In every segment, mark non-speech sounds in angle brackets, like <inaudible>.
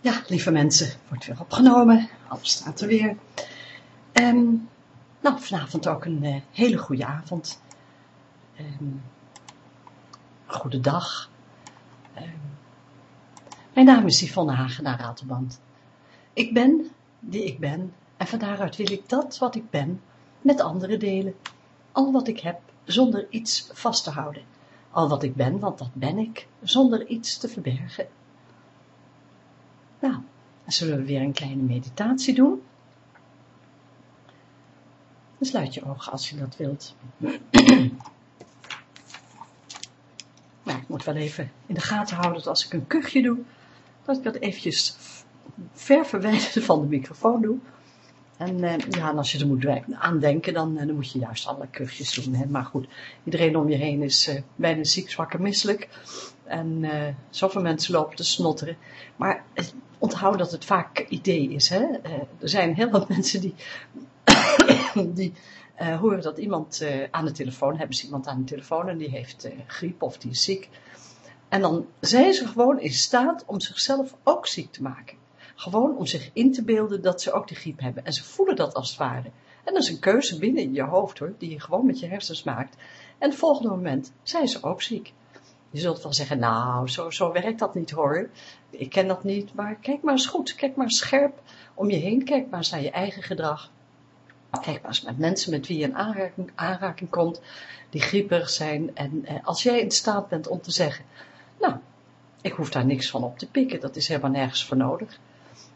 Ja, lieve mensen, wordt weer opgenomen. Alles staat er weer. Um, nou, vanavond ook een uh, hele goede avond. Um, goede dag. Um, mijn naam is Yvonne Hagenaar Ratelband. Ik ben die ik ben en van daaruit wil ik dat wat ik ben met anderen delen. Al wat ik heb, zonder iets vast te houden. Al wat ik ben, want dat ben ik, zonder iets te verbergen. Nou, dan zullen we weer een kleine meditatie doen. Dan sluit je ogen als je dat wilt. Maar <clears throat> ik moet wel even in de gaten houden dat als ik een kuchje doe, dat ik dat eventjes ver verwijderd <laughs> van de microfoon doe. En uh, ja, als je er moet aan denken, dan, uh, dan moet je juist alle kuchjes doen. Hè. Maar goed, iedereen om je heen is uh, bijna ziek, zwak en misselijk. En zoveel mensen lopen te snotteren. Maar onthoud dat het vaak idee is. Hè? er zijn heel wat <laughs> mensen die, die horen dat iemand aan de telefoon, hebben ze iemand aan de telefoon en die heeft griep of die is ziek. En dan zijn ze gewoon in staat om zichzelf ook ziek te maken. Gewoon om zich in te beelden dat ze ook de griep hebben. En ze voelen dat als het ware. En dat is een keuze binnen in je hoofd hoor, die je gewoon met je hersens maakt. En het volgende moment zijn ze ook ziek. Je zult wel zeggen, nou, zo, zo werkt dat niet hoor. Ik ken dat niet, maar kijk maar eens goed. Kijk maar scherp om je heen. Kijk maar eens naar je eigen gedrag. Kijk maar eens met mensen met wie je in aanraking, aanraking komt, die grieperig zijn. En eh, als jij in staat bent om te zeggen, nou, ik hoef daar niks van op te pikken, dat is helemaal nergens voor nodig.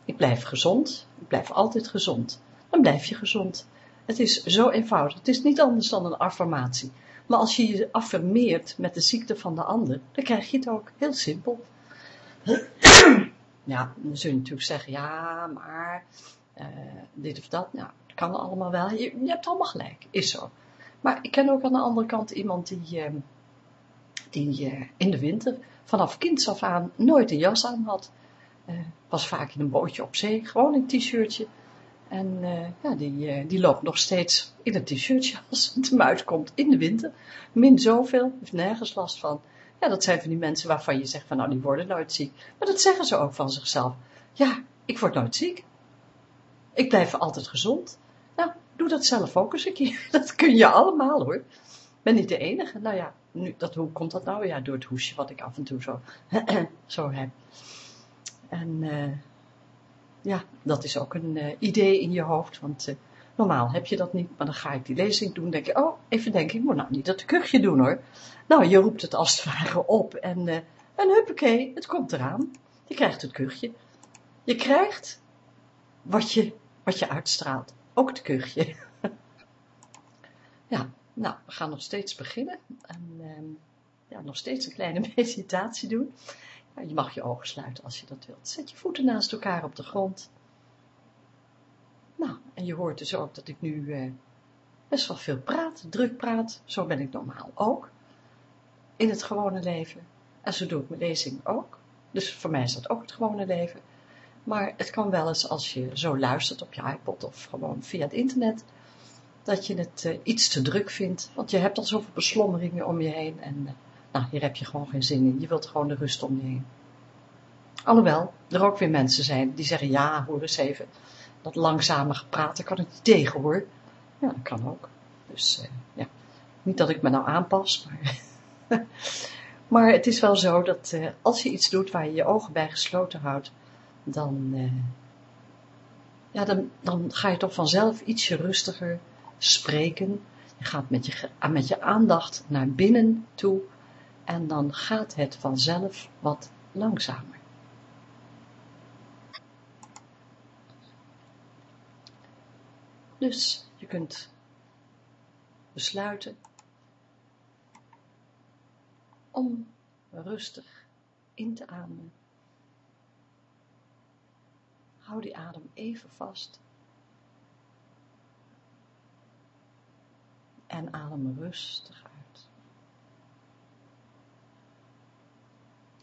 Ik blijf gezond, ik blijf altijd gezond. Dan blijf je gezond. Het is zo eenvoudig, het is niet anders dan een affirmatie. Maar als je je affirmeert met de ziekte van de ander, dan krijg je het ook heel simpel. Ja, dan zul je natuurlijk zeggen, ja, maar uh, dit of dat, nou, dat kan allemaal wel. Je, hebt allemaal gelijk, is zo. Maar ik ken ook aan de andere kant iemand die, uh, die uh, in de winter vanaf kinds af aan nooit een jas aan had. Uh, was vaak in een bootje op zee, gewoon een t-shirtje. En uh, ja, die, uh, die loopt nog steeds in een t-shirtje <laughs> als het hem uitkomt in de winter. Min zoveel, heeft nergens last van. Ja, dat zijn van die mensen waarvan je zegt van nou, die worden nooit ziek. Maar dat zeggen ze ook van zichzelf. Ja, ik word nooit ziek. Ik blijf altijd gezond. Nou, doe dat zelf ook eens een keer. <laughs> Dat kun je allemaal hoor. Ben niet de enige. Nou ja, nu, dat, hoe komt dat nou? Ja, door het hoesje wat ik af en toe zo, <clears throat> zo heb. En uh, ja, dat is ook een uh, idee in je hoofd, want uh, normaal heb je dat niet, maar dan ga ik die lezing doen, denk je, oh, even denken, ik moet nou niet dat kuchje doen hoor. Nou, je roept het als het <laughs> ware op en, en huppakee, het komt eraan. Je krijgt het kuchje. Je krijgt wat je, wat je uitstraalt, ook het kuchje. <laughs> ja, nou, we gaan nog steeds beginnen en ehm, ja, nog steeds een kleine <laughs> meditatie doen je mag je ogen sluiten als je dat wilt. Zet je voeten naast elkaar op de grond. Nou, en je hoort dus ook dat ik nu eh, best wel veel praat, druk praat. Zo ben ik normaal ook. In het gewone leven. En zo doe ik mijn lezing ook. Dus voor mij is dat ook het gewone leven. Maar het kan wel eens als je zo luistert op je iPod of gewoon via het internet, dat je het uh, iets te druk vindt. Want je hebt al zoveel beslommeringen om je heen en... Nou, hier heb je gewoon geen zin in. Je wilt gewoon de rust om je heen. Alhoewel, er ook weer mensen zijn die zeggen, ja, hoor eens even, dat langzame daar kan ik niet tegen hoor. Ja, dat kan ook. Dus, uh, ja, niet dat ik me nou aanpas, maar, <laughs> maar het is wel zo dat uh, als je iets doet waar je je ogen bij gesloten houdt, dan, uh, ja, dan, dan ga je toch vanzelf ietsje rustiger spreken. Je gaat met je, met je aandacht naar binnen toe en dan gaat het vanzelf wat langzamer. Dus je kunt besluiten om rustig in te ademen. Hou die adem even vast. En adem rustig uit.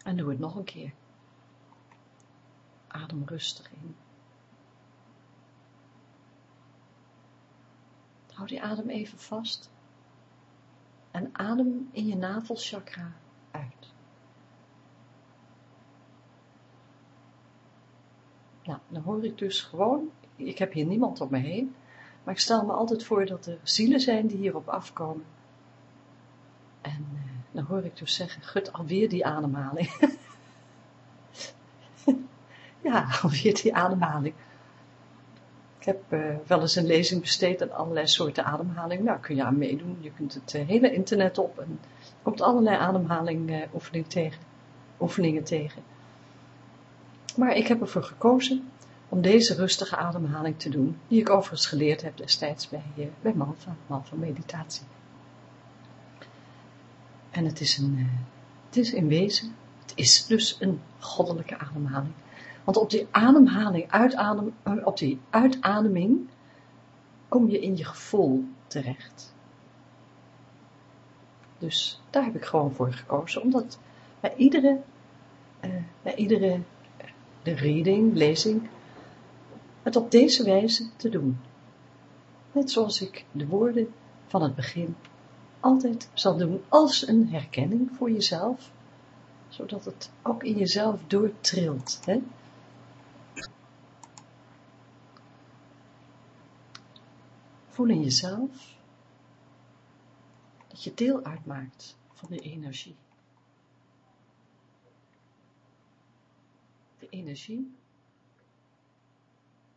En doe het nog een keer. Adem rustig in. Hou die adem even vast. En adem in je navelchakra. uit. Nou, dan hoor ik dus gewoon, ik heb hier niemand om me heen, maar ik stel me altijd voor dat er zielen zijn die hierop afkomen. En dan hoor ik dus zeggen, gut, alweer die ademhaling. <laughs> ja, alweer die ademhaling. Ik heb uh, wel eens een lezing besteed aan allerlei soorten ademhaling. Nou, kun je aan meedoen. Je kunt het uh, hele internet op en komt allerlei ademhaling uh, tegen, oefeningen tegen. Maar ik heb ervoor gekozen om deze rustige ademhaling te doen, die ik overigens geleerd heb destijds bij, bij Malva, Malva Meditatie. En het is, een, het is in wezen, het is dus een goddelijke ademhaling. Want op die ademhaling, uitadem, op die uitademing, kom je in je gevoel terecht. Dus daar heb ik gewoon voor gekozen, omdat bij iedere, uh, bij iedere de reading, lezing, het op deze wijze te doen. Net zoals ik de woorden van het begin altijd zal doen als een herkenning voor jezelf, zodat het ook in jezelf doortrilt. Hè? Voel in jezelf dat je deel uitmaakt van de energie. De energie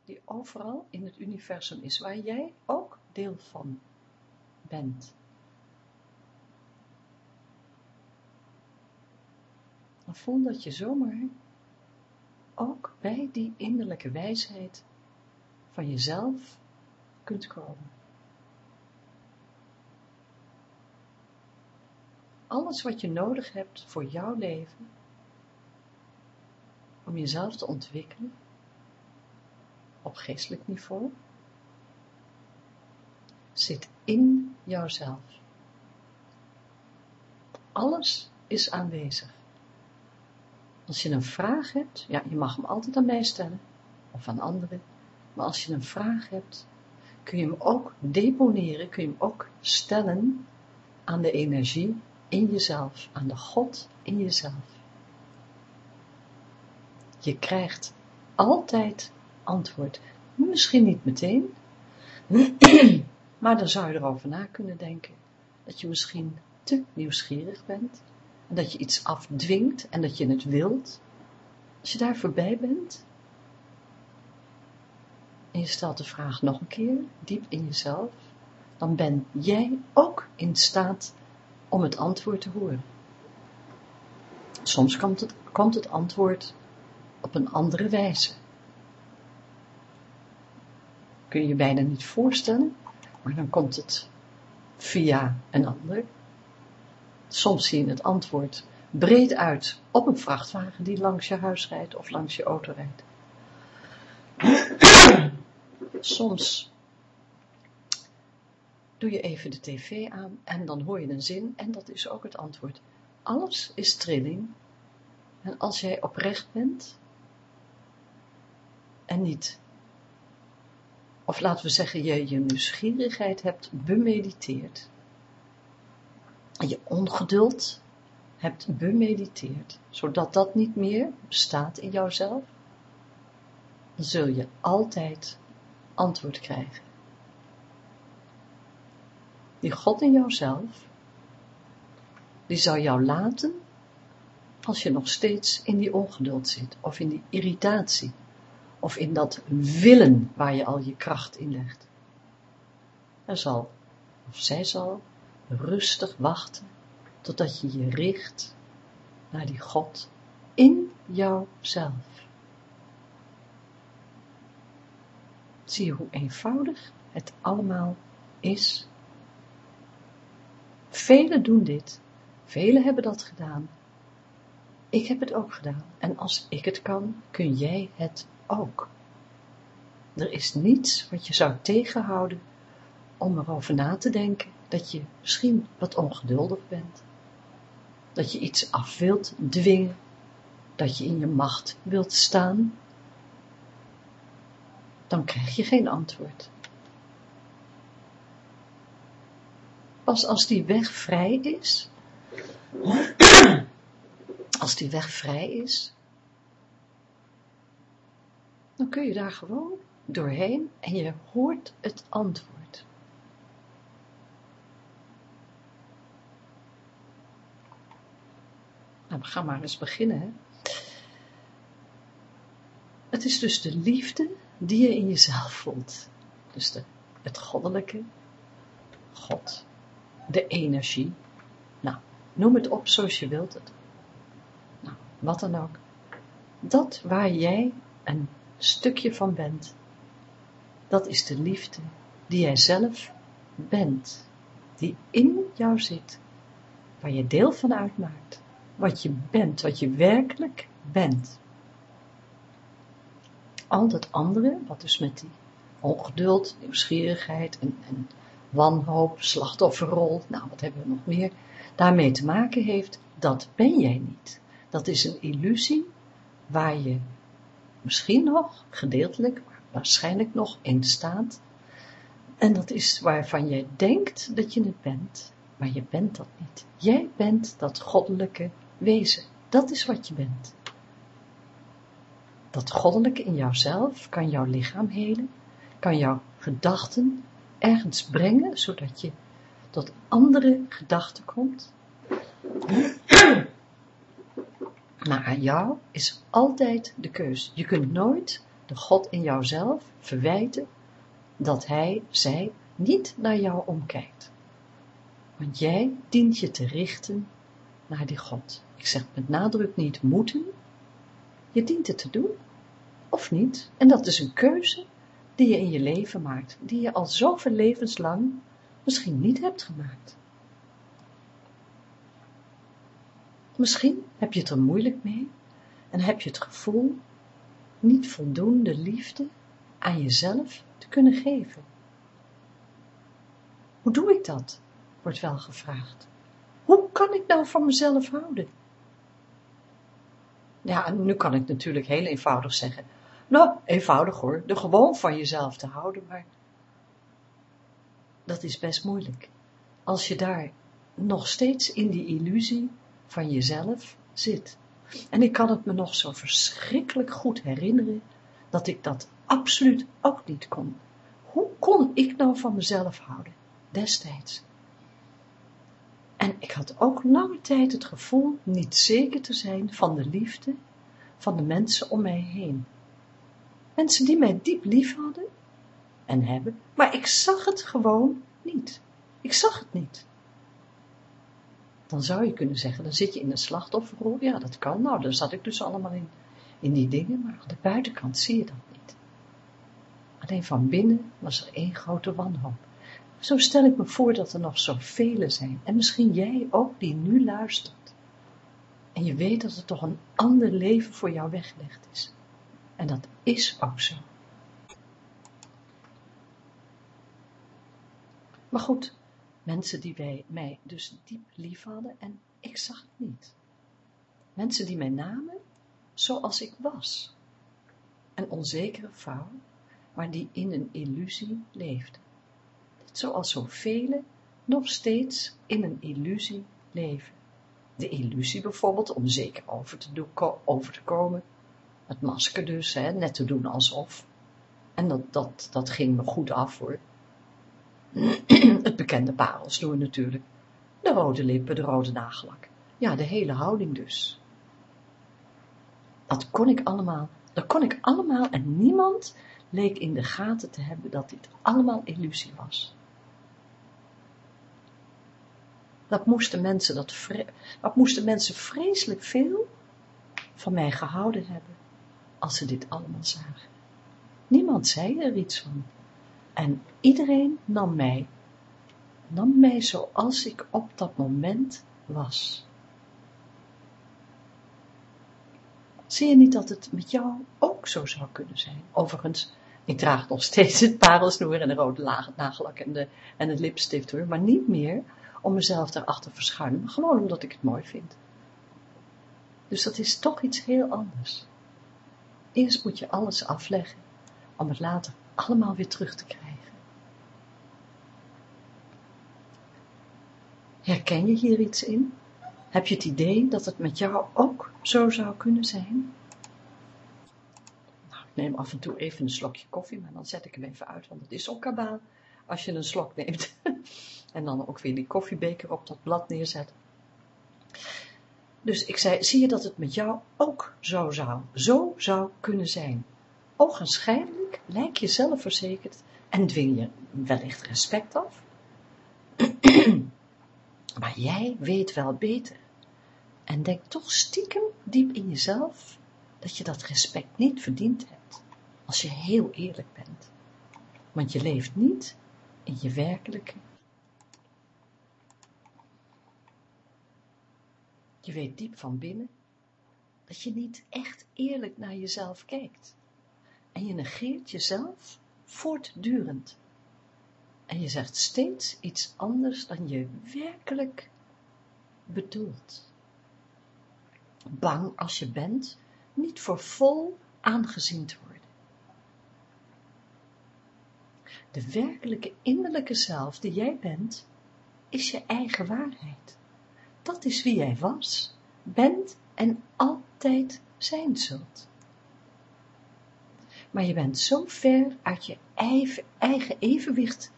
die overal in het universum is, waar jij ook deel van bent. Dan voel dat je zomaar ook bij die innerlijke wijsheid van jezelf kunt komen. Alles wat je nodig hebt voor jouw leven, om jezelf te ontwikkelen, op geestelijk niveau, zit in jouzelf. Alles is aanwezig. Als je een vraag hebt, ja, je mag hem altijd aan mij stellen, of aan anderen, maar als je een vraag hebt, kun je hem ook deponeren, kun je hem ook stellen aan de energie in jezelf, aan de God in jezelf. Je krijgt altijd antwoord. Misschien niet meteen, <clears throat> maar dan zou je erover na kunnen denken. Dat je misschien te nieuwsgierig bent, en dat je iets afdwingt en dat je het wilt. Als je daar voorbij bent, en je stelt de vraag nog een keer, diep in jezelf, dan ben jij ook in staat om het antwoord te horen. Soms komt het, komt het antwoord op een andere wijze. Kun je je bijna niet voorstellen, maar dan komt het via een ander. Soms zie je het antwoord breed uit op een vrachtwagen die langs je huis rijdt of langs je auto rijdt. <clears throat> Soms doe je even de tv aan en dan hoor je een zin en dat is ook het antwoord. Alles is trilling en als jij oprecht bent en niet, of laten we zeggen, je je nieuwsgierigheid hebt bemediteerd je ongeduld hebt bemediteerd, zodat dat niet meer bestaat in jouzelf, dan zul je altijd antwoord krijgen. Die God in jouzelf, die zal jou laten als je nog steeds in die ongeduld zit, of in die irritatie, of in dat willen waar je al je kracht in legt. Hij zal, of zij zal, rustig wachten, totdat je je richt naar die God in jouzelf. Zie je hoe eenvoudig het allemaal is? Velen doen dit, velen hebben dat gedaan. Ik heb het ook gedaan en als ik het kan, kun jij het ook. Er is niets wat je zou tegenhouden om erover na te denken dat je misschien wat ongeduldig bent, dat je iets af wilt dwingen, dat je in je macht wilt staan, dan krijg je geen antwoord. Pas als die weg vrij is, als die weg vrij is, dan kun je daar gewoon doorheen en je hoort het antwoord. Nou, we gaan maar eens beginnen. Het is dus de liefde die je in jezelf voelt. Dus de, het goddelijke, God, de energie. Nou, noem het op zoals je wilt het. Nou, wat dan ook. Dat waar jij een stukje van bent, dat is de liefde die jij zelf bent, die in jou zit, waar je deel van uitmaakt, wat je bent, wat je werkelijk bent. Al dat andere, wat dus met die ongeduld, nieuwsgierigheid en, en wanhoop, slachtofferrol, nou wat hebben we nog meer, daarmee te maken heeft, dat ben jij niet. Dat is een illusie waar je misschien nog, gedeeltelijk, maar waarschijnlijk nog in staat. En dat is waarvan jij denkt dat je het bent, maar je bent dat niet. Jij bent dat goddelijke wezen. Dat is wat je bent. Dat goddelijke in jouzelf kan jouw lichaam helen, kan jouw gedachten ergens brengen, zodat je tot andere gedachten komt. <clears throat> Maar aan jou is altijd de keus. Je kunt nooit de God in jouzelf verwijten dat hij, zij niet naar jou omkijkt. Want jij dient je te richten naar die God. Ik zeg met nadruk niet moeten. Je dient het te doen. Of niet. En dat is een keuze die je in je leven maakt. Die je al zoveel levenslang misschien niet hebt gemaakt. Misschien heb je het er moeilijk mee en heb je het gevoel niet voldoende liefde aan jezelf te kunnen geven. Hoe doe ik dat? wordt wel gevraagd. Hoe kan ik nou van mezelf houden? Ja, nu kan ik natuurlijk heel eenvoudig zeggen. Nou, eenvoudig hoor, de gewoon van jezelf te houden, maar dat is best moeilijk. Als je daar nog steeds in die illusie van jezelf zit. En ik kan het me nog zo verschrikkelijk goed herinneren dat ik dat absoluut ook niet kon. Hoe kon ik nou van mezelf houden, destijds? En ik had ook lange tijd het gevoel niet zeker te zijn van de liefde van de mensen om mij heen. Mensen die mij diep lief hadden en hebben, maar ik zag het gewoon niet. Ik zag het niet dan zou je kunnen zeggen, dan zit je in een slachtofferrol. Ja, dat kan. Nou, daar zat ik dus allemaal in, in die dingen, maar aan de buitenkant zie je dat niet. Alleen van binnen was er één grote wanhoop. Zo stel ik me voor dat er nog zoveel zijn, en misschien jij ook die nu luistert. En je weet dat er toch een ander leven voor jou weggelegd is. En dat is ook zo. Maar goed, Mensen die wij, mij dus diep lief hadden en ik zag het niet. Mensen die mij namen zoals ik was. Een onzekere vrouw, maar die in een illusie leefde. Zoals zoveel nog steeds in een illusie leven. De illusie bijvoorbeeld om zeker over te, over te komen. Het masker dus, hè, net te doen alsof. En dat, dat, dat ging me goed af hoor. <clears throat> Het bekende parelsnoer natuurlijk. De rode lippen, de rode nagellak. Ja, de hele houding dus. Dat kon ik allemaal, dat kon ik allemaal en niemand leek in de gaten te hebben dat dit allemaal illusie was. Dat moesten mensen, dat, moesten mensen vreselijk veel van mij gehouden hebben, als ze dit allemaal zagen. Niemand zei er iets van. En iedereen nam mij, nam mij zoals ik op dat moment was. Zie je niet dat het met jou ook zo zou kunnen zijn? Overigens, ik draag nog steeds het parelsnoer en de rode nagellak en, de, en het lipstift hoor, maar niet meer om mezelf daarachter te verschuilen, gewoon omdat ik het mooi vind. Dus dat is toch iets heel anders. Eerst moet je alles afleggen, om het later allemaal weer terug te krijgen. Herken je hier iets in? Heb je het idee dat het met jou ook zo zou kunnen zijn? Nou, neem af en toe even een slokje koffie, maar dan zet ik hem even uit, want het is ook kabaal als je een slok neemt. <laughs> en dan ook weer die koffiebeker op dat blad neerzet. Dus ik zei, zie je dat het met jou ook zo zou, zo zou kunnen zijn? Ogenschijnlijk lijk je zelfverzekerd en dwing je wellicht respect af. <clears throat> maar jij weet wel beter. En denk toch stiekem diep in jezelf dat je dat respect niet verdiend hebt, als je heel eerlijk bent. Want je leeft niet in je werkelijke. Je weet diep van binnen dat je niet echt eerlijk naar jezelf kijkt. En je negeert jezelf voortdurend. En je zegt steeds iets anders dan je werkelijk bedoelt. Bang als je bent, niet voor vol aangezien te worden. De werkelijke innerlijke zelf die jij bent, is je eigen waarheid. Dat is wie jij was, bent en altijd zijn zult. Maar je bent zo ver uit je eigen evenwicht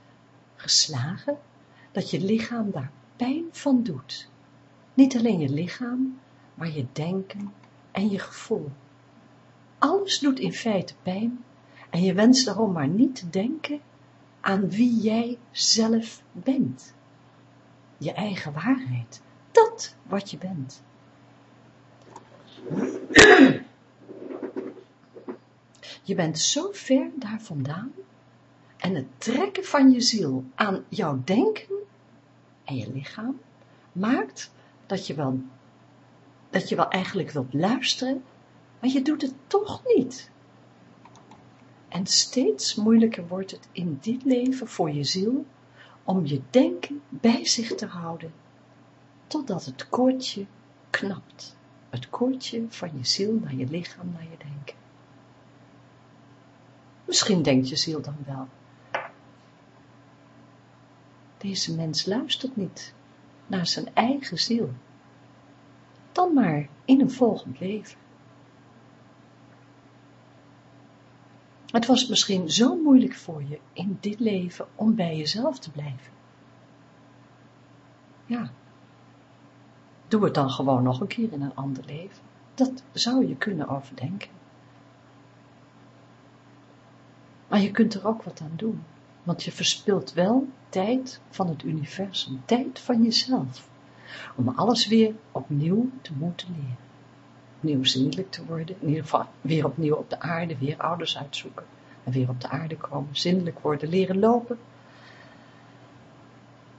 geslagen, dat je lichaam daar pijn van doet. Niet alleen je lichaam, maar je denken en je gevoel. Alles doet in feite pijn en je wenst daarom maar niet te denken aan wie jij zelf bent. Je eigen waarheid, dat wat je bent. Je bent zo ver daar vandaan en het trekken van je ziel aan jouw denken en je lichaam maakt dat je wel, dat je wel eigenlijk wilt luisteren, maar je doet het toch niet. En steeds moeilijker wordt het in dit leven voor je ziel om je denken bij zich te houden, totdat het koordje knapt. Het koordje van je ziel naar je lichaam, naar je denken. Misschien denkt je ziel dan wel, deze mens luistert niet naar zijn eigen ziel. Dan maar in een volgend leven. Het was misschien zo moeilijk voor je in dit leven om bij jezelf te blijven. Ja, doe het dan gewoon nog een keer in een ander leven. Dat zou je kunnen overdenken. Maar je kunt er ook wat aan doen, want je verspilt wel tijd van het universum, tijd van jezelf, om alles weer opnieuw te moeten leren opnieuw zindelijk te worden, in ieder geval weer opnieuw op de aarde, weer ouders uitzoeken, en weer op de aarde komen, zindelijk worden, leren lopen.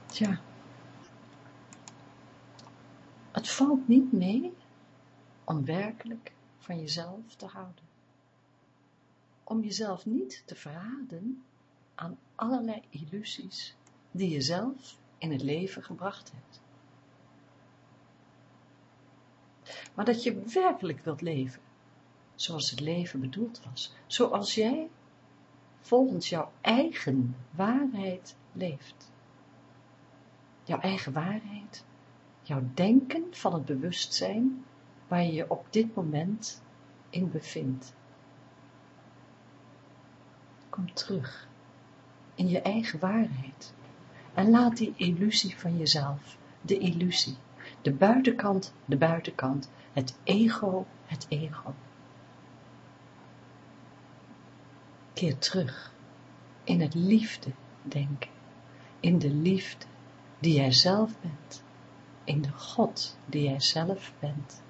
Tja, het valt niet mee om werkelijk van jezelf te houden. Om jezelf niet te verraden aan allerlei illusies die je zelf in het leven gebracht hebt. Maar dat je werkelijk wilt leven, zoals het leven bedoeld was, zoals jij volgens jouw eigen waarheid leeft. Jouw eigen waarheid, jouw denken van het bewustzijn waar je je op dit moment in bevindt. Kom terug in je eigen waarheid en laat die illusie van jezelf, de illusie, de buitenkant, de buitenkant, het ego, het ego. Keer terug in het liefde denken, in de liefde die jij zelf bent, in de God die jij zelf bent,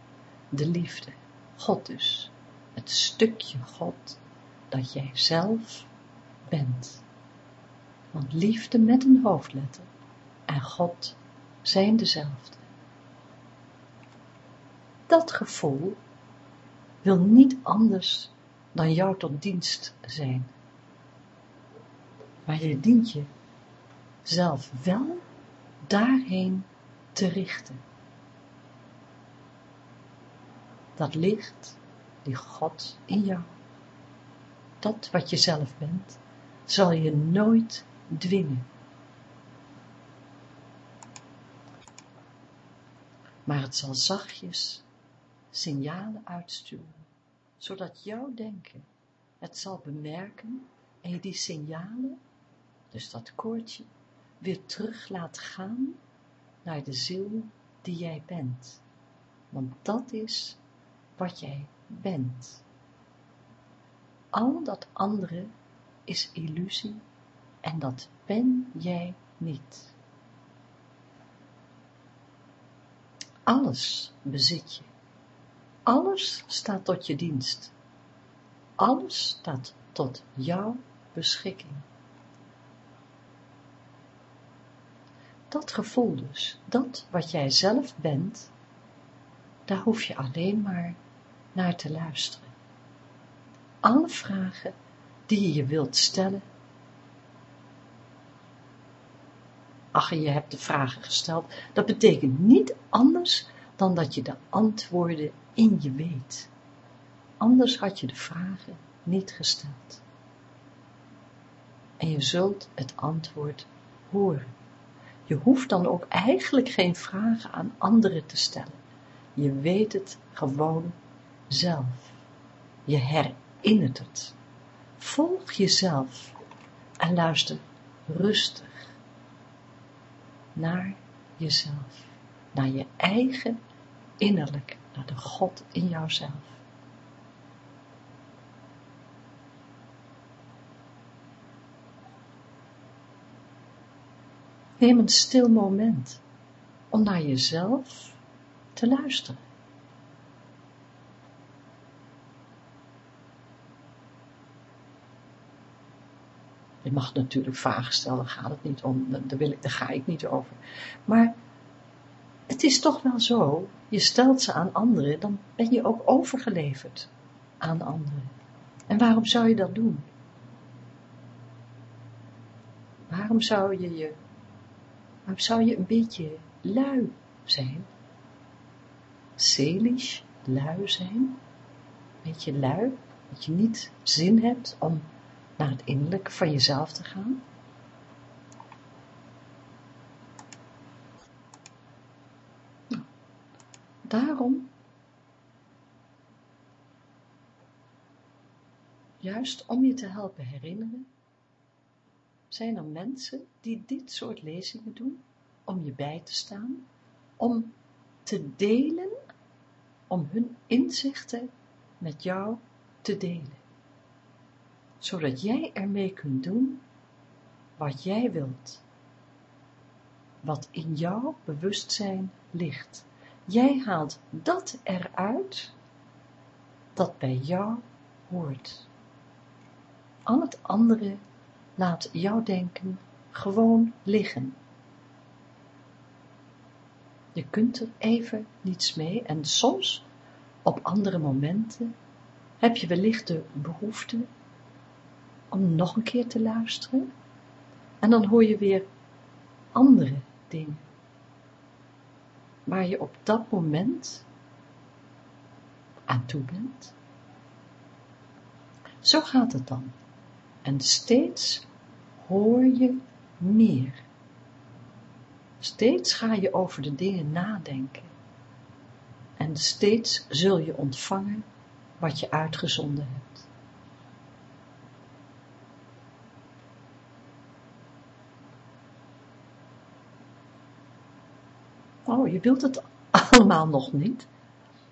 de liefde, God dus, het stukje God dat jij zelf bent. Want liefde met een hoofdletter en God zijn dezelfde dat gevoel wil niet anders dan jou tot dienst zijn. Maar je dient je zelf wel daarheen te richten. Dat licht, die God in jou, dat wat je zelf bent, zal je nooit dwingen. Maar het zal zachtjes signalen uitsturen, zodat jouw denken het zal bemerken en je die signalen, dus dat koordje, weer terug laat gaan naar de ziel die jij bent. Want dat is wat jij bent. Al dat andere is illusie en dat ben jij niet. Alles bezit je. Alles staat tot je dienst. Alles staat tot jouw beschikking. Dat gevoel dus, dat wat jij zelf bent, daar hoef je alleen maar naar te luisteren. Alle vragen die je je wilt stellen. Ach, je hebt de vragen gesteld. Dat betekent niet anders dan dat je de antwoorden in je weet. Anders had je de vragen niet gesteld. En je zult het antwoord horen. Je hoeft dan ook eigenlijk geen vragen aan anderen te stellen. Je weet het gewoon zelf. Je herinnert het. Volg jezelf en luister rustig naar jezelf, naar je eigen innerlijk, naar de God in jouzelf. Neem een stil moment om naar jezelf te luisteren. Je mag natuurlijk vragen stellen, daar gaat het niet om, daar, wil ik, daar ga ik niet over. Maar het is toch wel zo, je stelt ze aan anderen, dan ben je ook overgeleverd aan anderen. En waarom zou je dat doen? Waarom zou je je, waarom zou je een beetje lui zijn? Zelisch, lui zijn? Beetje lui, dat je niet zin hebt om naar het innerlijke van jezelf te gaan. Daarom, juist om je te helpen herinneren, zijn er mensen die dit soort lezingen doen, om je bij te staan, om te delen, om hun inzichten met jou te delen zodat jij ermee kunt doen wat jij wilt, wat in jouw bewustzijn ligt. Jij haalt dat eruit dat bij jou hoort. Al het andere laat jouw denken gewoon liggen. Je kunt er even niets mee en soms, op andere momenten, heb je wellicht de behoefte om nog een keer te luisteren. En dan hoor je weer andere dingen. Waar je op dat moment aan toe bent. Zo gaat het dan. En steeds hoor je meer. Steeds ga je over de dingen nadenken. En steeds zul je ontvangen wat je uitgezonden hebt. Oh, je wilt het <laughs> allemaal nog niet.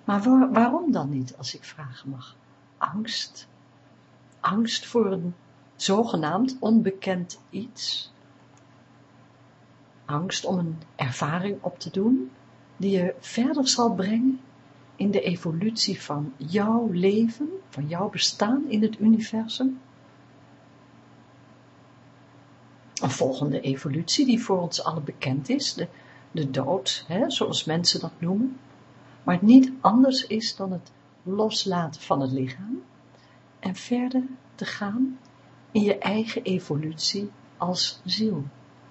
Maar waarom dan niet, als ik vragen mag? Angst. Angst voor een zogenaamd onbekend iets. Angst om een ervaring op te doen, die je verder zal brengen in de evolutie van jouw leven, van jouw bestaan in het universum. Een volgende evolutie die voor ons allen bekend is, de de dood, hè, zoals mensen dat noemen, maar het niet anders is dan het loslaten van het lichaam en verder te gaan in je eigen evolutie als ziel,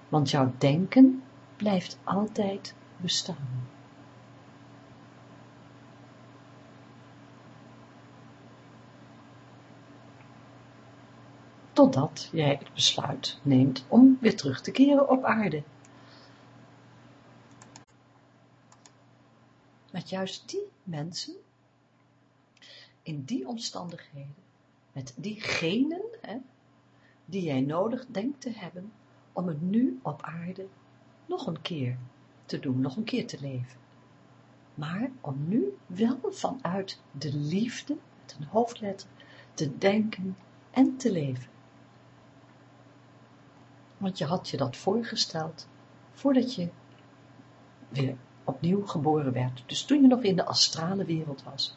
want jouw denken blijft altijd bestaan. Totdat jij het besluit neemt om weer terug te keren op aarde met juist die mensen, in die omstandigheden, met die genen, hè, die jij nodig denkt te hebben, om het nu op aarde nog een keer te doen, nog een keer te leven. Maar om nu wel vanuit de liefde, met een hoofdletter, te denken en te leven. Want je had je dat voorgesteld voordat je weer opnieuw geboren werd. Dus toen je nog in de astrale wereld was.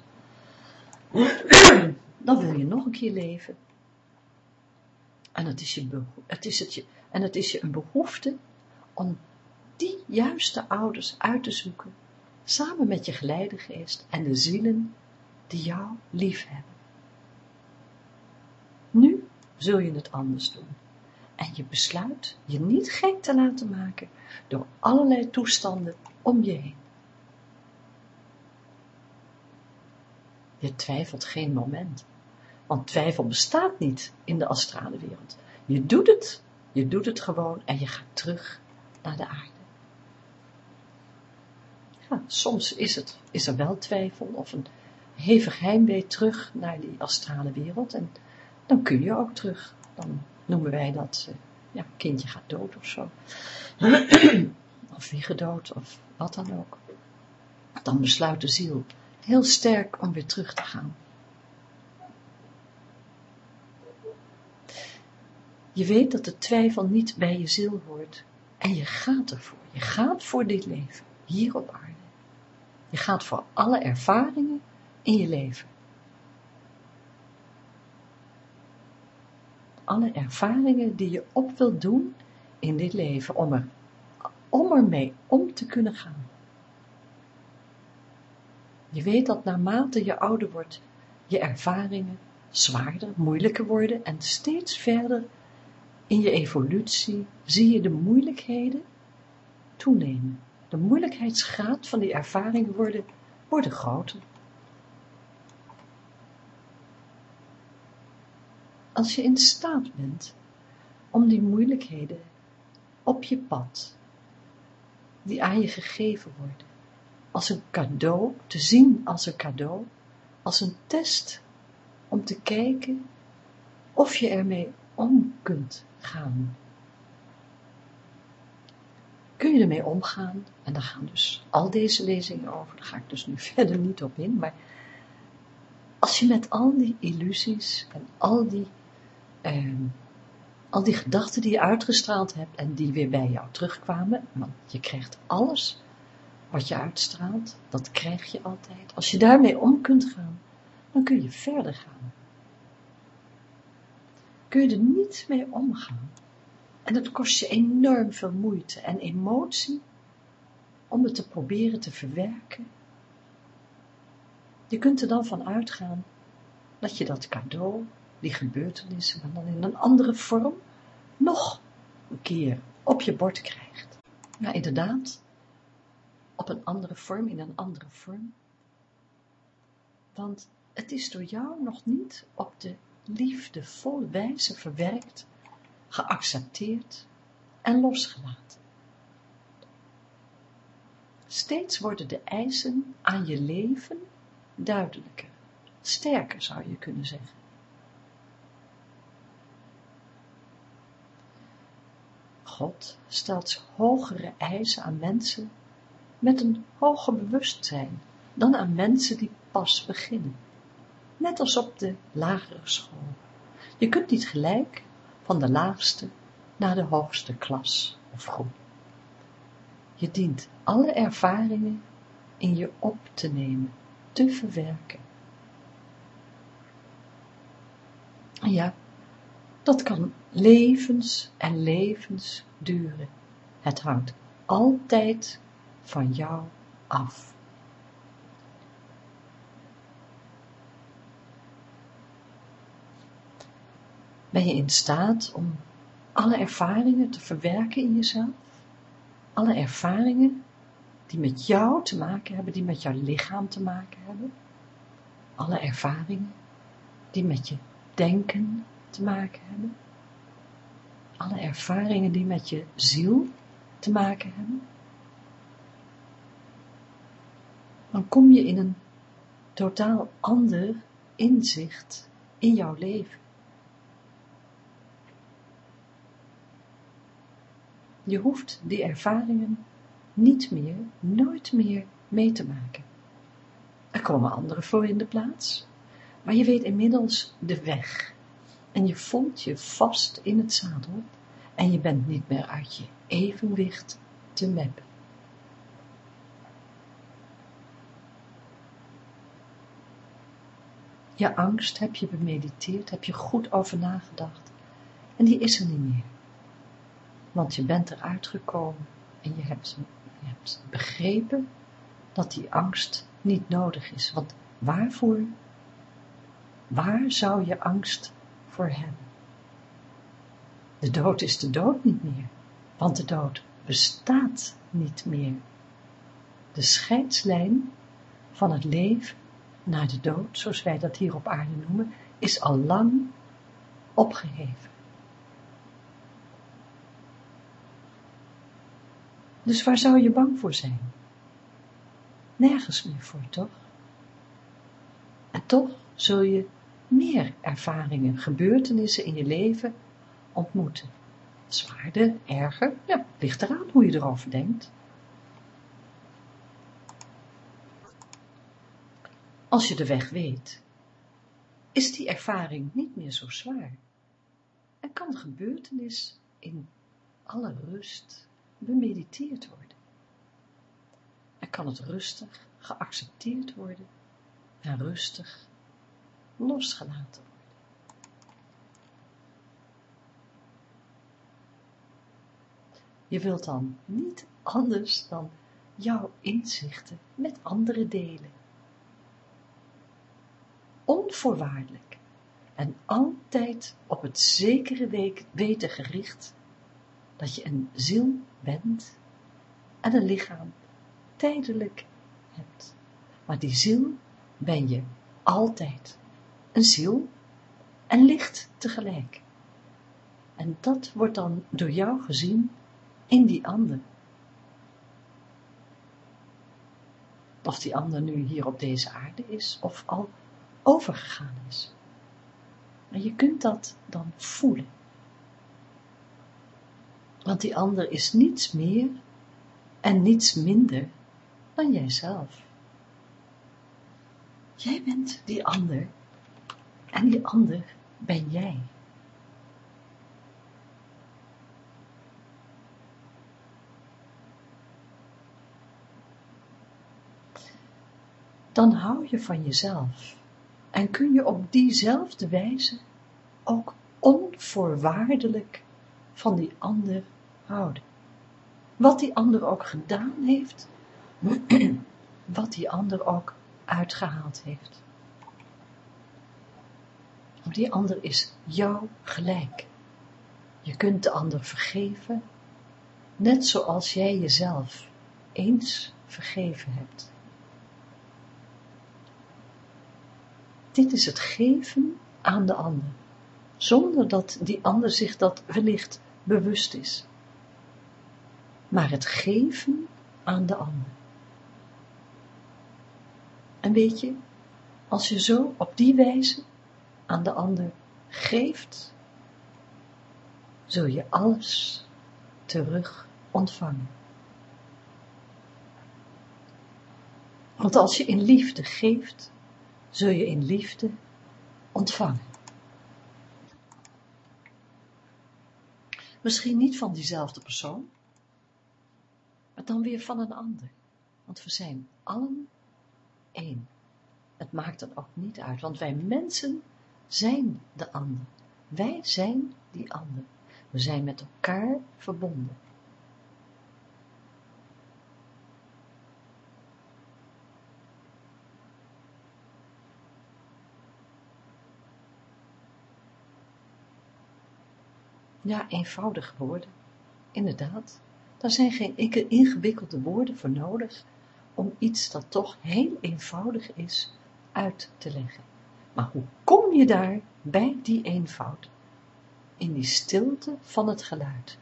Dan wil je nog een keer leven. En het is je, het is het je, en het is je een behoefte om die juiste ouders uit te zoeken, samen met je geleidegeest en de zielen die jou lief hebben. Nu zul je het anders doen. En je besluit je niet gek te laten maken door allerlei toestanden om je heen. Je twijfelt geen moment, want twijfel bestaat niet in de astrale wereld. Je doet het, je doet het gewoon en je gaat terug naar de aarde. Ja, soms is, het, is er wel twijfel of een hevig heimwee terug naar die astrale wereld en dan kun je ook terug. Dan noemen wij dat, uh, ja, kindje gaat dood of zo. <clears throat> of dood of wat dan ook. Dan besluit de ziel heel sterk om weer terug te gaan. Je weet dat de twijfel niet bij je ziel hoort en je gaat ervoor. Je gaat voor dit leven, hier op aarde. Je gaat voor alle ervaringen in je leven. Alle ervaringen die je op wilt doen in dit leven, om, er, om ermee om te kunnen gaan. Je weet dat naarmate je ouder wordt, je ervaringen zwaarder, moeilijker worden en steeds verder in je evolutie zie je de moeilijkheden toenemen. De moeilijkheidsgraad van die ervaringen worden, worden groter. Als je in staat bent om die moeilijkheden op je pad, die aan je gegeven worden, als een cadeau, te zien als een cadeau, als een test om te kijken of je ermee om kunt gaan. Kun je ermee omgaan? En daar gaan dus al deze lezingen over, daar ga ik dus nu <laughs> verder niet op in, maar als je met al die illusies en al die, eh, al die gedachten die je uitgestraald hebt en die weer bij jou terugkwamen, want je krijgt alles wat je uitstraalt, dat krijg je altijd. Als je daarmee om kunt gaan, dan kun je verder gaan. Kun je er niet mee omgaan. En het kost je enorm veel moeite en emotie om het te proberen te verwerken. Je kunt er dan van uitgaan dat je dat cadeau, die gebeurtenissen, maar dan in een andere vorm, nog een keer op je bord krijgt. Nou, inderdaad, op een andere vorm, in een andere vorm. Want het is door jou nog niet op de liefdevolle wijze verwerkt, geaccepteerd en losgelaten. Steeds worden de eisen aan je leven duidelijker, sterker zou je kunnen zeggen. God stelt hogere eisen aan mensen met een hoger bewustzijn dan aan mensen die pas beginnen. Net als op de lagere school. Je kunt niet gelijk van de laagste naar de hoogste klas of groep. Je dient alle ervaringen in je op te nemen, te verwerken. Ja, dat kan levens en levens duren. Het hangt altijd van jou af. Ben je in staat om alle ervaringen te verwerken in jezelf? Alle ervaringen die met jou te maken hebben, die met jouw lichaam te maken hebben? Alle ervaringen die met je denken te maken hebben? Alle ervaringen die met je ziel te maken hebben? dan kom je in een totaal ander inzicht in jouw leven. Je hoeft die ervaringen niet meer, nooit meer mee te maken. Er komen anderen voor in de plaats, maar je weet inmiddels de weg. En je voelt je vast in het zadel en je bent niet meer uit je evenwicht te meppen. Je angst heb je bemediteerd, heb je goed over nagedacht. En die is er niet meer. Want je bent eruit gekomen en je hebt, je hebt begrepen dat die angst niet nodig is. Want waarvoor? Waar zou je angst voor hebben? De dood is de dood niet meer, want de dood bestaat niet meer. De scheidslijn van het leven naar de dood, zoals wij dat hier op aarde noemen, is al lang opgeheven. Dus waar zou je bang voor zijn? Nergens meer voor, toch? En toch zul je meer ervaringen, gebeurtenissen in je leven ontmoeten. Zwaarder, erger, ja, ligt eraan hoe je erover denkt. Als je de weg weet, is die ervaring niet meer zo zwaar en kan de gebeurtenis in alle rust bemediteerd worden. En kan het rustig geaccepteerd worden en rustig losgelaten worden. Je wilt dan niet anders dan jouw inzichten met anderen delen onvoorwaardelijk en altijd op het zekere weten gericht dat je een ziel bent en een lichaam tijdelijk hebt. Maar die ziel ben je altijd. Een ziel en licht tegelijk. En dat wordt dan door jou gezien in die ander. Of die ander nu hier op deze aarde is, of al overgegaan is. Maar je kunt dat dan voelen. Want die ander is niets meer en niets minder dan jijzelf. Jij bent die ander en die ander ben jij. Dan hou je van jezelf en kun je op diezelfde wijze ook onvoorwaardelijk van die ander houden. Wat die ander ook gedaan heeft, <clears throat> wat die ander ook uitgehaald heeft. Die ander is jou gelijk. Je kunt de ander vergeven, net zoals jij jezelf eens vergeven hebt. Dit is het geven aan de ander, zonder dat die ander zich dat wellicht bewust is. Maar het geven aan de ander. En weet je, als je zo op die wijze aan de ander geeft, zul je alles terug ontvangen. Want als je in liefde geeft, zul je in liefde ontvangen. Misschien niet van diezelfde persoon, maar dan weer van een ander. Want we zijn allen één. Het maakt dan ook niet uit, want wij mensen zijn de ander. Wij zijn die ander. We zijn met elkaar verbonden. Ja, eenvoudige woorden. Inderdaad, daar zijn geen ingewikkelde woorden voor nodig om iets dat toch heel eenvoudig is uit te leggen. Maar hoe kom je daar bij die eenvoud? In die stilte van het geluid.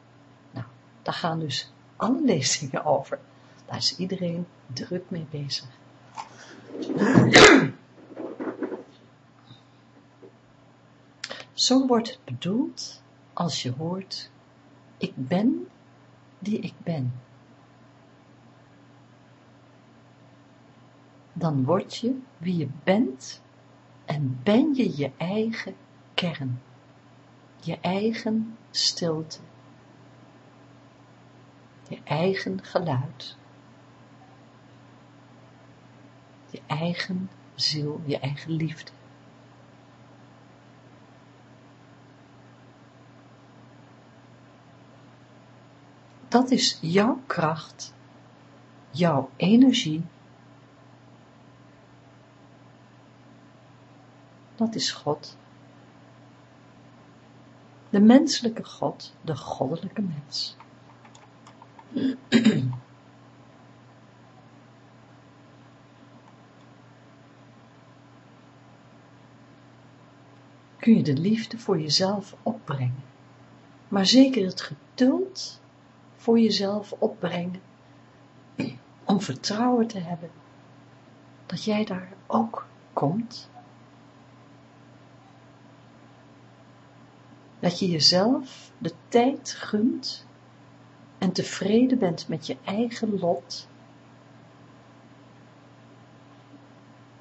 Nou, daar gaan dus alle lezingen over. Daar is iedereen druk mee bezig. Zo wordt het bedoeld als je hoort, ik ben die ik ben. Dan word je wie je bent en ben je je eigen kern, je eigen stilte, je eigen geluid, je eigen ziel, je eigen liefde. Dat is jouw kracht, jouw energie. Dat is God. De menselijke God, de goddelijke mens. <clears throat> Kun je de liefde voor jezelf opbrengen, maar zeker het geduld voor jezelf opbrengen, <clears throat> om vertrouwen te hebben dat jij daar ook komt. Dat je jezelf de tijd gunt en tevreden bent met je eigen lot,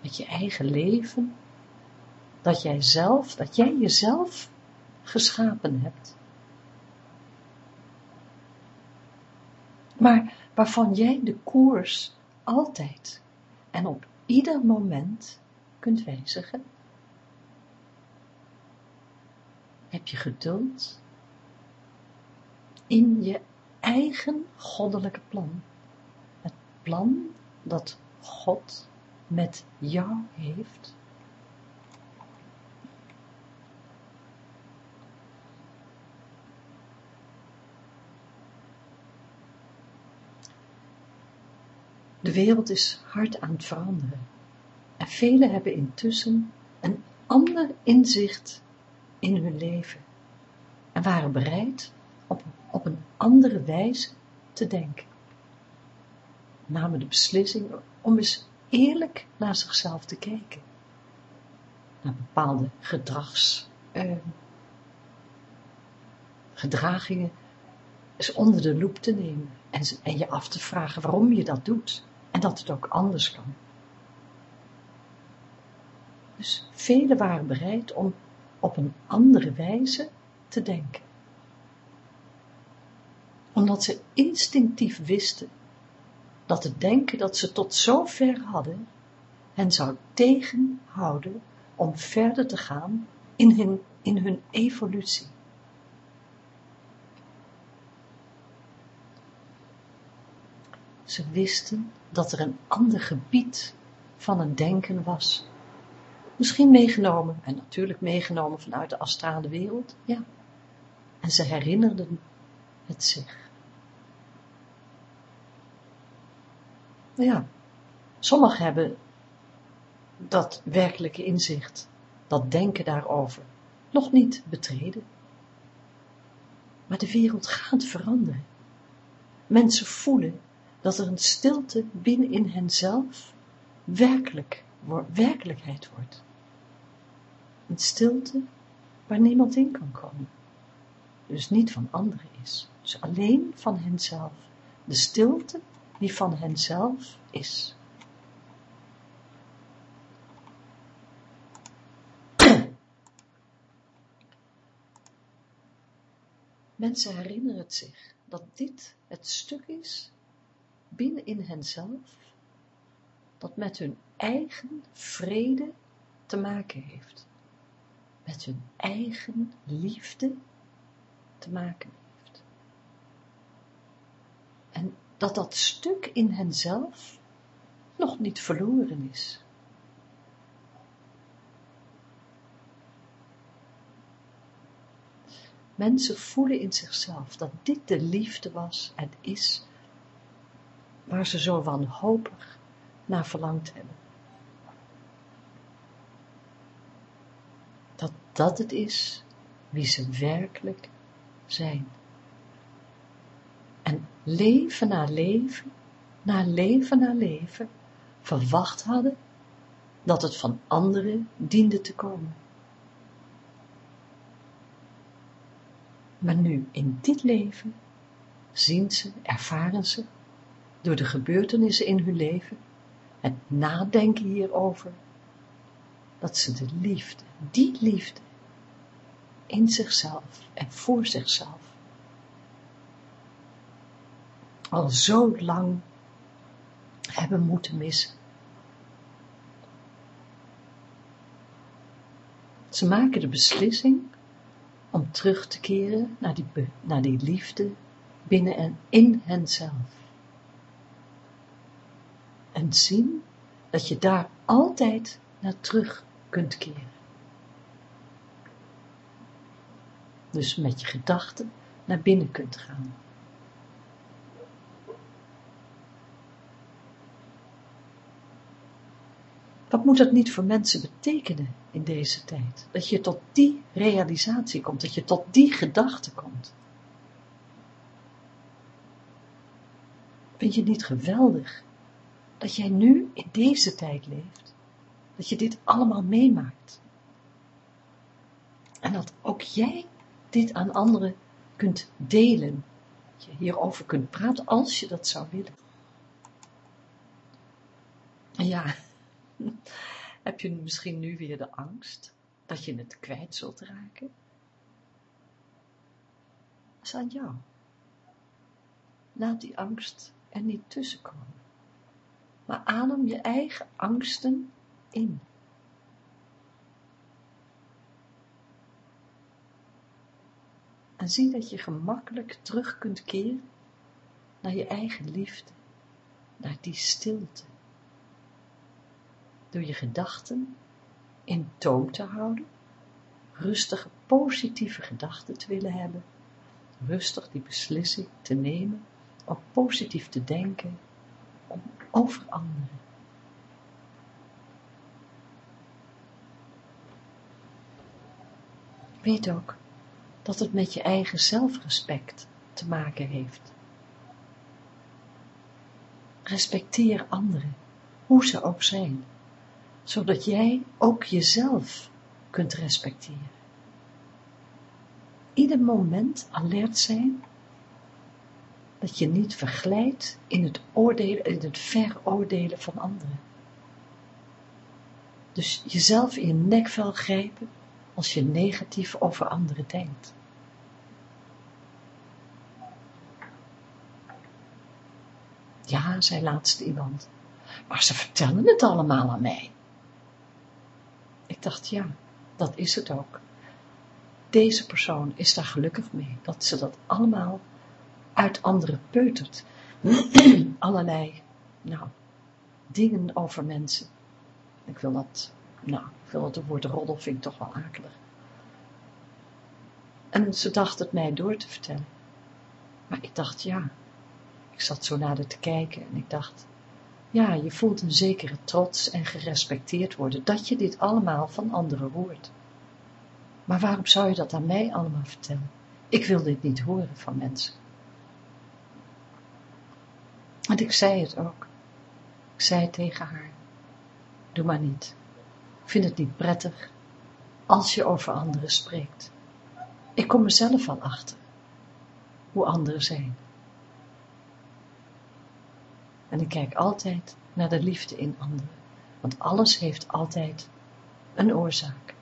met je eigen leven, dat jij zelf, dat jij jezelf geschapen hebt. maar waarvan jij de koers altijd en op ieder moment kunt wijzigen. Heb je geduld in je eigen goddelijke plan. Het plan dat God met jou heeft De wereld is hard aan het veranderen. En velen hebben intussen een ander inzicht in hun leven. En waren bereid op, op een andere wijze te denken. Namen de beslissing om eens eerlijk naar zichzelf te kijken. Naar bepaalde gedrags, eh, gedragingen eens onder de loep te nemen en, en je af te vragen waarom je dat doet en dat het ook anders kan. Dus velen waren bereid om op een andere wijze te denken. Omdat ze instinctief wisten dat het denken dat ze tot zover hadden hen zou tegenhouden om verder te gaan in hun, in hun evolutie. Ze wisten dat er een ander gebied van het denken was. Misschien meegenomen, en natuurlijk meegenomen vanuit de astrale wereld, ja. En ze herinnerden het zich. Nou ja, sommigen hebben dat werkelijke inzicht, dat denken daarover, nog niet betreden. Maar de wereld gaat veranderen. Mensen voelen dat er een stilte binnenin henzelf werkelijk, werkelijkheid wordt. Een stilte waar niemand in kan komen. Dus niet van anderen is. Dus alleen van henzelf. De stilte die van henzelf is. <clears throat> Mensen herinneren het zich dat dit het stuk is binnen in henzelf, dat met hun eigen vrede te maken heeft. Met hun eigen liefde te maken heeft. En dat dat stuk in henzelf nog niet verloren is. Mensen voelen in zichzelf dat dit de liefde was en is waar ze zo wanhopig naar verlangd hebben. Dat dat het is wie ze werkelijk zijn. En leven na leven, na leven na leven, verwacht hadden dat het van anderen diende te komen. Maar nu, in dit leven, zien ze, ervaren ze, door de gebeurtenissen in hun leven, het nadenken hierover, dat ze de liefde, die liefde, in zichzelf en voor zichzelf, al zo lang hebben moeten missen. Ze maken de beslissing om terug te keren naar die, naar die liefde binnen en in henzelf. En zien dat je daar altijd naar terug kunt keren. Dus met je gedachten naar binnen kunt gaan. Wat moet dat niet voor mensen betekenen in deze tijd? Dat je tot die realisatie komt, dat je tot die gedachte komt. Vind je het niet geweldig dat jij nu in deze tijd leeft? Dat je dit allemaal meemaakt? En dat ook jij dit aan anderen kunt delen. Dat je hierover kunt praten als je dat zou willen. Ja, <laughs> heb je misschien nu weer de angst dat je het kwijt zult raken? Dat is aan jou. Laat die angst er niet tussenkomen. Maar adem je eigen angsten in. En zie dat je gemakkelijk terug kunt keren naar je eigen liefde, naar die stilte door je gedachten in toom te houden, rustige, positieve gedachten te willen hebben, rustig die beslissing te nemen om positief te denken om over anderen. Weet ook dat het met je eigen zelfrespect te maken heeft. Respecteer anderen, hoe ze ook zijn zodat jij ook jezelf kunt respecteren. Ieder moment alert zijn, dat je niet verglijdt in het oordelen, in het veroordelen van anderen. Dus jezelf in je nekvel grijpen als je negatief over anderen denkt. Ja, zei laatst iemand, maar ze vertellen het allemaal aan mij. Ik dacht, ja, dat is het ook. Deze persoon is daar gelukkig mee, dat ze dat allemaal uit anderen peutert. <clears throat> Allerlei, nou, dingen over mensen. Ik wil dat, nou, dat het woord roddel vind ik toch wel akelig. En ze dacht het mij door te vertellen. Maar ik dacht, ja, ik zat zo naar haar te kijken en ik dacht, ja, je voelt een zekere trots en gerespecteerd worden, dat je dit allemaal van anderen hoort. Maar waarom zou je dat aan mij allemaal vertellen? Ik wil dit niet horen van mensen. En ik zei het ook. Ik zei tegen haar, doe maar niet. Ik vind het niet prettig als je over anderen spreekt. Ik kom mezelf al achter hoe anderen zijn. En ik kijk altijd naar de liefde in anderen, want alles heeft altijd een oorzaak.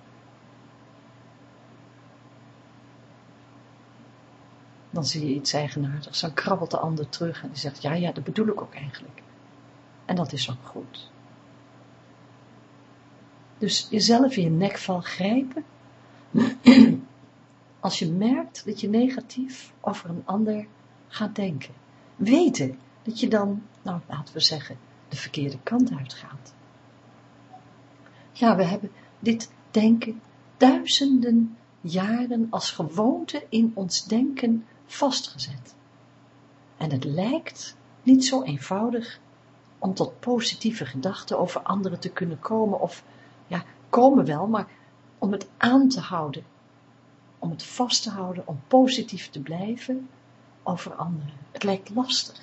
Dan zie je iets eigenaardigs, dan krabbelt de ander terug en die zegt, ja, ja, dat bedoel ik ook eigenlijk. En dat is ook goed. Dus jezelf in je nekval grijpen, <clears throat> als je merkt dat je negatief over een ander gaat denken. Weten dat je dan, nou laten we zeggen, de verkeerde kant uitgaat. Ja, we hebben dit denken duizenden jaren als gewoonte in ons denken vastgezet. En het lijkt niet zo eenvoudig om tot positieve gedachten over anderen te kunnen komen, of komen wel, maar om het aan te houden, om het vast te houden, om positief te blijven over anderen. Het lijkt lastig.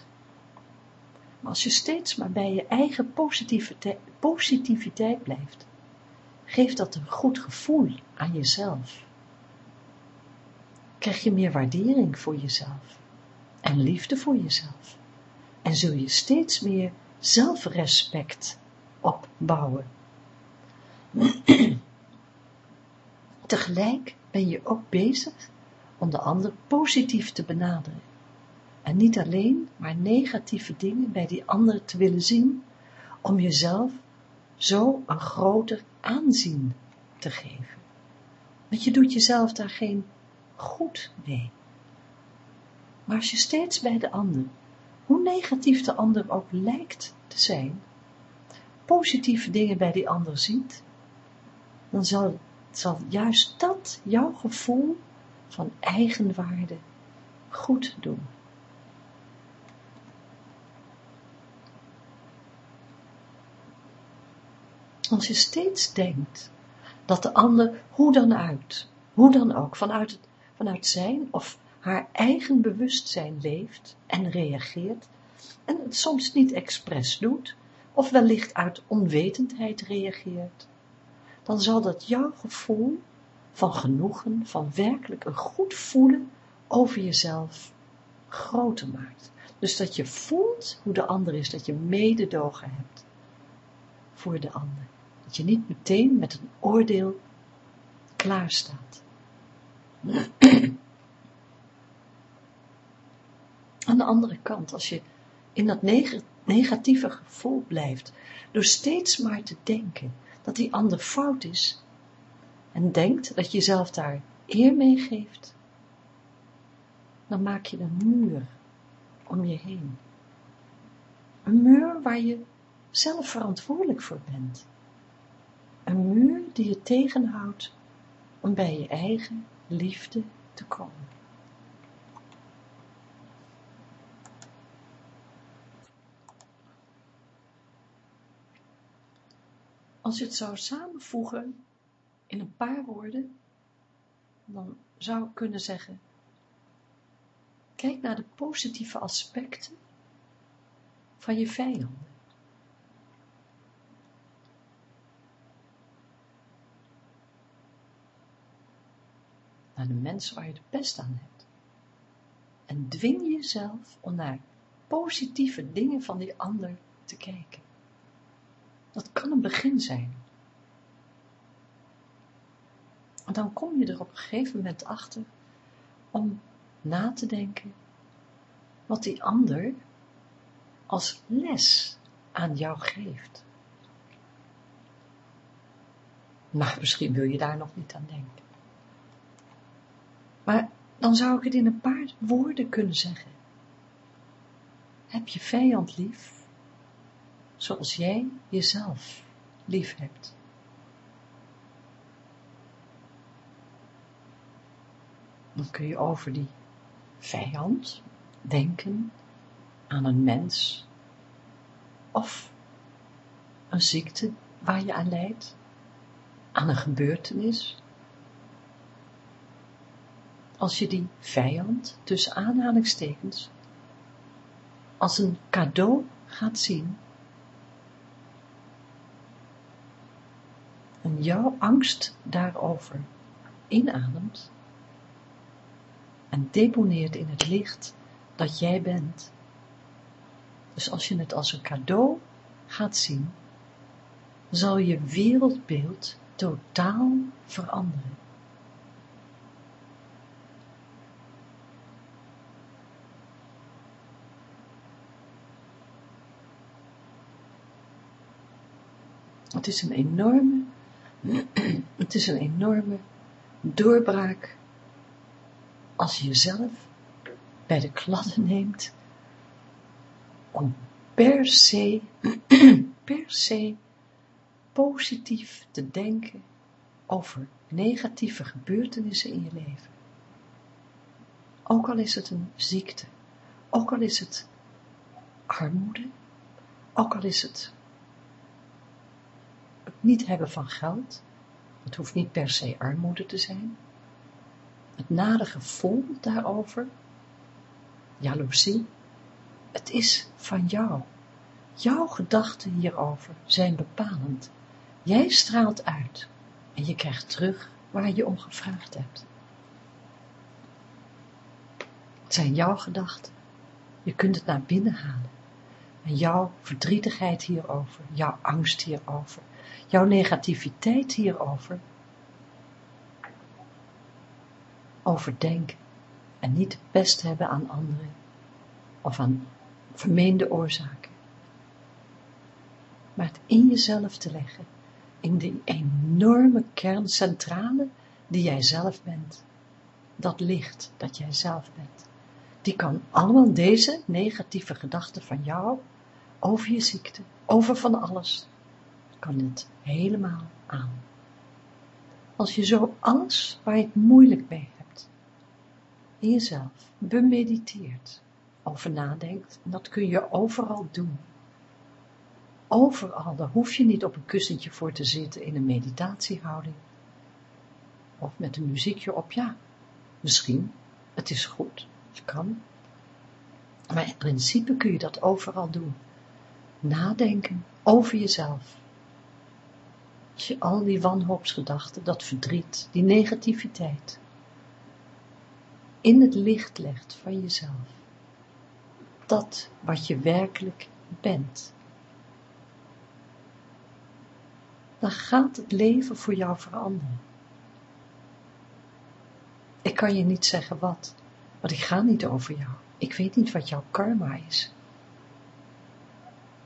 Maar als je steeds maar bij je eigen positiviteit blijft, geeft dat een goed gevoel aan jezelf. krijg je meer waardering voor jezelf en liefde voor jezelf. En zul je steeds meer zelfrespect opbouwen. <clears throat> Tegelijk ben je ook bezig om de ander positief te benaderen. En niet alleen maar negatieve dingen bij die ander te willen zien, om jezelf zo een groter aanzien te geven. Want je doet jezelf daar geen goed mee. Maar als je steeds bij de ander, hoe negatief de ander ook lijkt te zijn, positieve dingen bij die ander ziet, dan zal, zal juist dat jouw gevoel van eigenwaarde goed doen. Als je steeds denkt dat de ander, hoe dan uit, hoe dan ook, vanuit, vanuit zijn of haar eigen bewustzijn leeft en reageert, en het soms niet expres doet, of wellicht uit onwetendheid reageert, dan zal dat jouw gevoel van genoegen, van werkelijk een goed voelen over jezelf groter maakt. Dus dat je voelt hoe de ander is, dat je mededogen hebt voor de ander. Dat je niet meteen met een oordeel klaar staat. Aan de andere kant, als je in dat negatieve gevoel blijft, door steeds maar te denken dat die ander fout is, en denkt dat je jezelf daar eer mee geeft, dan maak je een muur om je heen. Een muur waar je zelf verantwoordelijk voor bent. Een muur die je tegenhoudt om bij je eigen liefde te komen. Als je het zou samenvoegen in een paar woorden, dan zou ik kunnen zeggen, kijk naar de positieve aspecten van je vijanden. Naar de mensen waar je de pest aan hebt. En dwing jezelf om naar positieve dingen van die ander te kijken. Dat kan een begin zijn. En dan kom je er op een gegeven moment achter om na te denken wat die ander als les aan jou geeft. Maar misschien wil je daar nog niet aan denken. Maar dan zou ik het in een paar woorden kunnen zeggen. Heb je vijand lief, zoals jij jezelf lief hebt. Dan kun je over die vijand denken aan een mens of een ziekte waar je aan lijdt, aan een gebeurtenis. Als je die vijand, tussen aanhalingstekens, als een cadeau gaat zien, en jouw angst daarover inademt, en deponeert in het licht dat jij bent. Dus als je het als een cadeau gaat zien, zal je wereldbeeld totaal veranderen. Het is een enorme, <clears throat> het is een enorme doorbraak als je jezelf bij de kladden neemt, om per se, <clears throat> per se positief te denken over negatieve gebeurtenissen in je leven. Ook al is het een ziekte, ook al is het armoede, ook al is het niet hebben van geld, het hoeft niet per se armoede te zijn, het nare gevoel daarover, jaloezie, het is van jou. Jouw gedachten hierover zijn bepalend. Jij straalt uit en je krijgt terug waar je om gevraagd hebt. Het zijn jouw gedachten. Je kunt het naar binnen halen. En jouw verdrietigheid hierover, jouw angst hierover, jouw negativiteit hierover, overdenken en niet pest hebben aan anderen of aan vermeende oorzaken. Maar het in jezelf te leggen, in die enorme kerncentrale die jij zelf bent. Dat licht dat jij zelf bent. Die kan allemaal deze negatieve gedachten van jou over je ziekte, over van alles, kan het helemaal aan. Als je zo alles waar je het moeilijk mee hebt, in jezelf bemediteert, over nadenkt, en dat kun je overal doen. Overal, daar hoef je niet op een kussentje voor te zitten in een meditatiehouding. Of met een muziekje op, ja, misschien, het is goed, het kan. Maar in principe kun je dat overal doen. Nadenken over jezelf. Als je al die wanhoopsgedachten, dat verdriet, die negativiteit, in het licht legt van jezelf. Dat wat je werkelijk bent. Dan gaat het leven voor jou veranderen. Ik kan je niet zeggen wat, want ik ga niet over jou. Ik weet niet wat jouw karma is.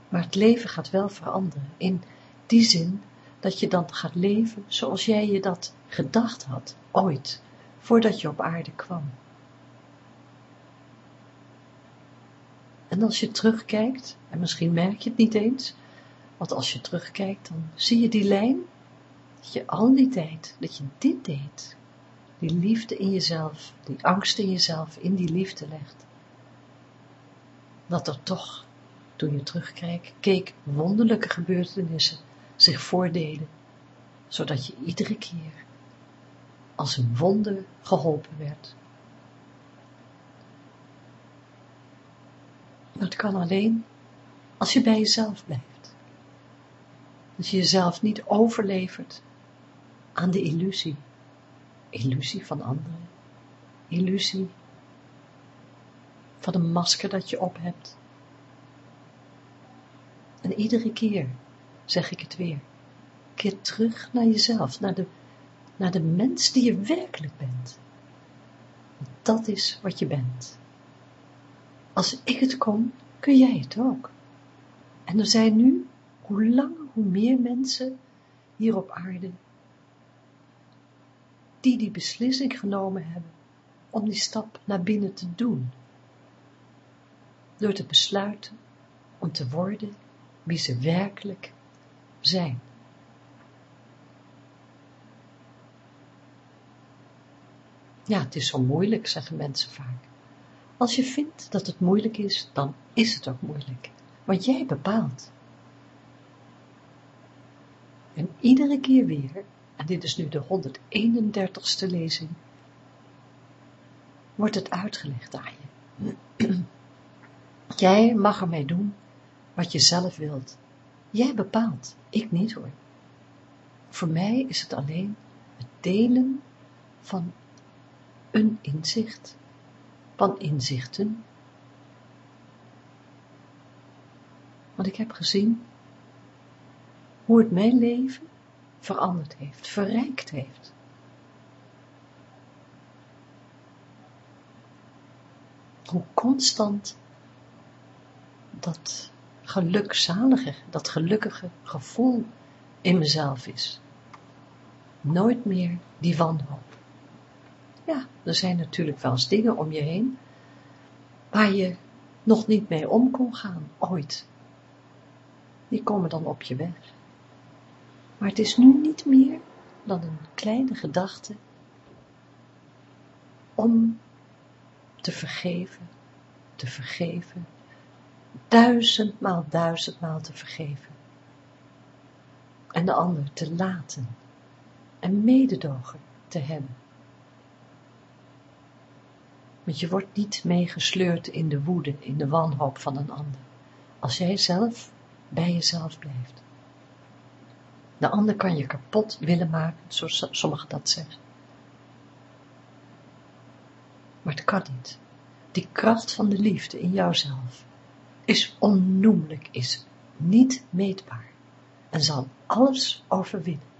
Maar het leven gaat wel veranderen, in die zin dat je dan gaat leven zoals jij je dat gedacht had, ooit, voordat je op aarde kwam. En als je terugkijkt, en misschien merk je het niet eens, want als je terugkijkt, dan zie je die lijn, dat je al die tijd, dat je dit deed, die liefde in jezelf, die angst in jezelf, in die liefde legt. Dat er toch, toen je terugkijkt, keek, wonderlijke gebeurtenissen zich voordeden, zodat je iedere keer als een wonder geholpen werd. Dat kan alleen als je bij jezelf blijft. Als je jezelf niet overlevert aan de illusie. Illusie van anderen. Illusie van een masker dat je op hebt. En iedere keer zeg ik het weer, keer terug naar jezelf, naar de, naar de mens die je werkelijk bent. Dat is wat je bent. Als ik het kon, kun jij het ook. En er zijn nu, hoe langer, hoe meer mensen hier op aarde, die die beslissing genomen hebben om die stap naar binnen te doen. Door te besluiten om te worden wie ze werkelijk zijn. Ja, het is zo moeilijk, zeggen mensen vaak. Als je vindt dat het moeilijk is, dan is het ook moeilijk. Want jij bepaalt. En iedere keer weer, en dit is nu de 131ste lezing, wordt het uitgelegd aan je. <clears throat> Jij mag ermee doen wat je zelf wilt. Jij bepaalt, ik niet hoor. Voor mij is het alleen het delen van een inzicht van inzichten. Want ik heb gezien hoe het mijn leven veranderd heeft, verrijkt heeft. Hoe constant dat gelukzalige, dat gelukkige gevoel in mezelf is. Nooit meer die wanhoop. Ja, er zijn natuurlijk wel eens dingen om je heen waar je nog niet mee om kon gaan, ooit. Die komen dan op je weg. Maar het is nu niet meer dan een kleine gedachte om te vergeven, te vergeven, duizendmaal, duizendmaal te vergeven. En de ander te laten en mededogen te hebben. Want je wordt niet meegesleurd in de woede, in de wanhoop van een ander. Als jij zelf bij jezelf blijft. De ander kan je kapot willen maken, zoals sommigen dat zeggen. Maar het kan niet. die kracht van de liefde in jouzelf, is onnoemelijk, is niet meetbaar en zal alles overwinnen.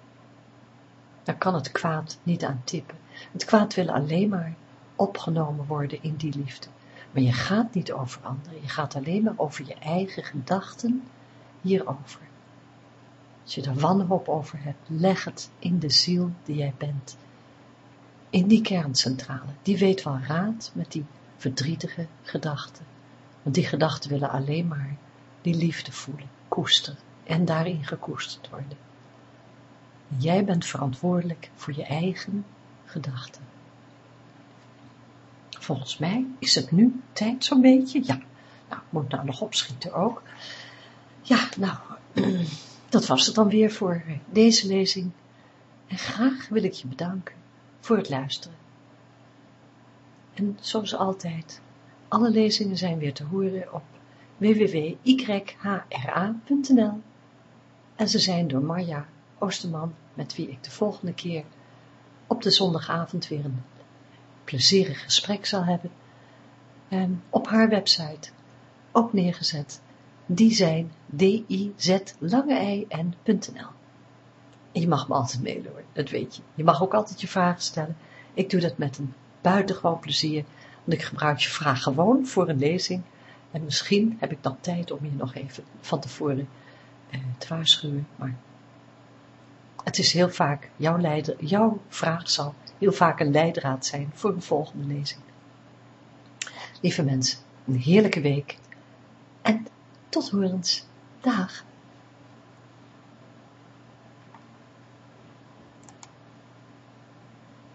Daar kan het kwaad niet aan tippen. Het kwaad wil alleen maar opgenomen worden in die liefde. Maar je gaat niet over anderen, je gaat alleen maar over je eigen gedachten hierover. Als je er wanhoop over hebt, leg het in de ziel die jij bent. In die kerncentrale, die weet wel raad met die verdrietige gedachten. Want die gedachten willen alleen maar die liefde voelen, koesteren en daarin gekoesterd worden. Jij bent verantwoordelijk voor je eigen gedachten. Volgens mij is het nu tijd zo'n beetje. Ja, nou, ik moet nou nog opschieten ook. Ja, nou, <clears throat> dat was het dan weer voor deze lezing. En graag wil ik je bedanken voor het luisteren. En zoals altijd, alle lezingen zijn weer te horen op www.yhra.nl en ze zijn door Marja Oosterman, met wie ik de volgende keer op de zondagavond weer een plezierig gesprek zal hebben, en op haar website ook neergezet. Die zijn d-i-z lange n.nl. En je mag me altijd mailen hoor, dat weet je. Je mag ook altijd je vragen stellen. Ik doe dat met een buitengewoon plezier, want ik gebruik je vraag gewoon voor een lezing. En misschien heb ik dan tijd om je nog even van tevoren eh, te waarschuwen, maar het is heel vaak, jouw, leider, jouw vraag zal heel vaak een leidraad zijn voor een volgende lezing. Lieve mensen, een heerlijke week en tot horens. Dag.